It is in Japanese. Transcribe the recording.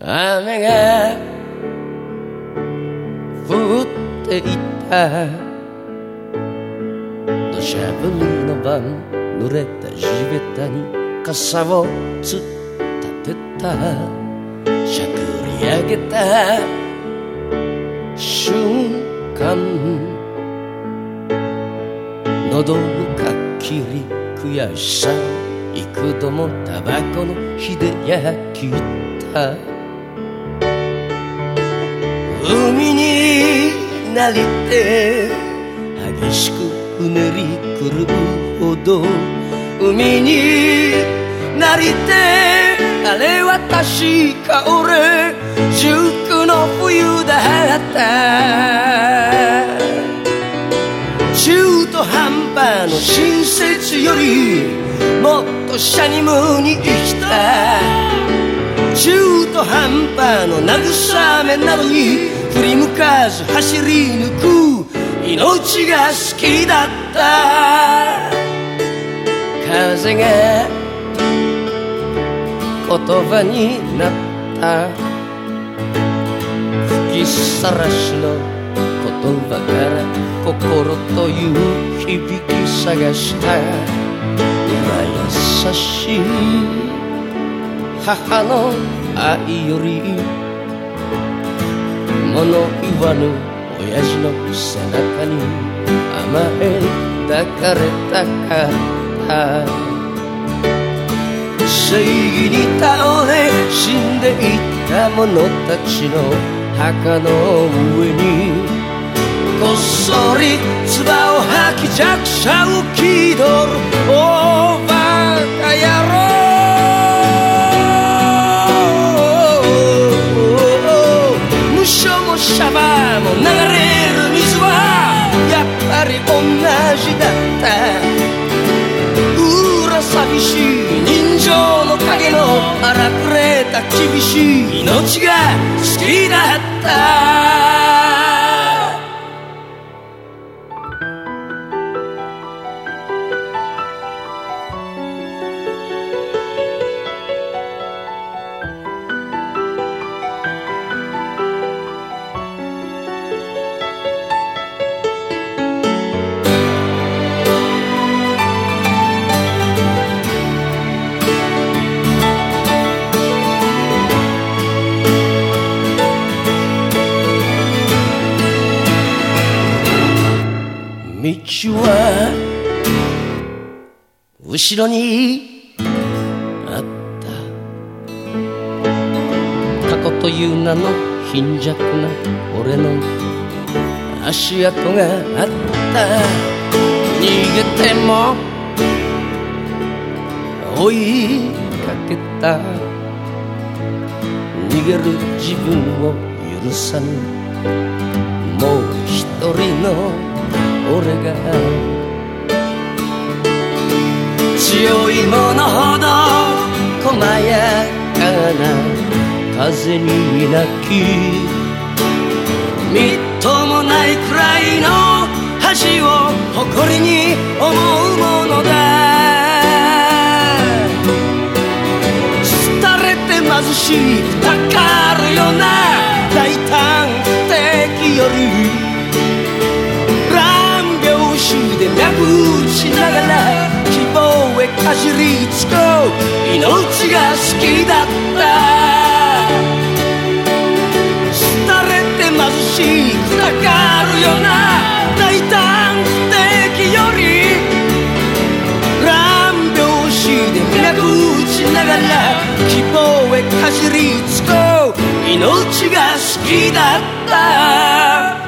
雨が降っていた。土砂降りの晩濡れた地べたに傘を突っ立てた。しゃくり上げた。瞬間喉をかっきり悔しさ。幾度もタバコの火で焼きた。海になりて激しくうねりくるほど海になりてあれは確か俺塾の冬だった。中途半端の親切よりもっとシャニムに生きた中途半端の慰めなどに振り向かず走り抜く命が好きだった。風が言葉になった。吹きさらしの言葉から心という響き探した。今優しい。母の愛より物言わぬ親父の背中に甘え抱かれたかった正義に倒れ死んでいった者たちの墓の上にこっそり唾を吐き弱者を気取る。もシャバーも流れる水はやっぱり同じだった。裏寂しい人情の影の荒くれた厳しい命が好きだった。道は後ろにあった。過去という名の貧弱な俺の足跡があった。逃げても追いかけた。逃げる自分を許さぬ。もう一人の俺が。強いものほど細やかな風に泣きみっともないくらいの恥を誇りに思うものだ。廃れて貧しいりつこう命が好きだった。廃れて貧しい砕かるような大胆不敵より乱拍子で脈打ちながら希望へかじりつこう。命が好きだった。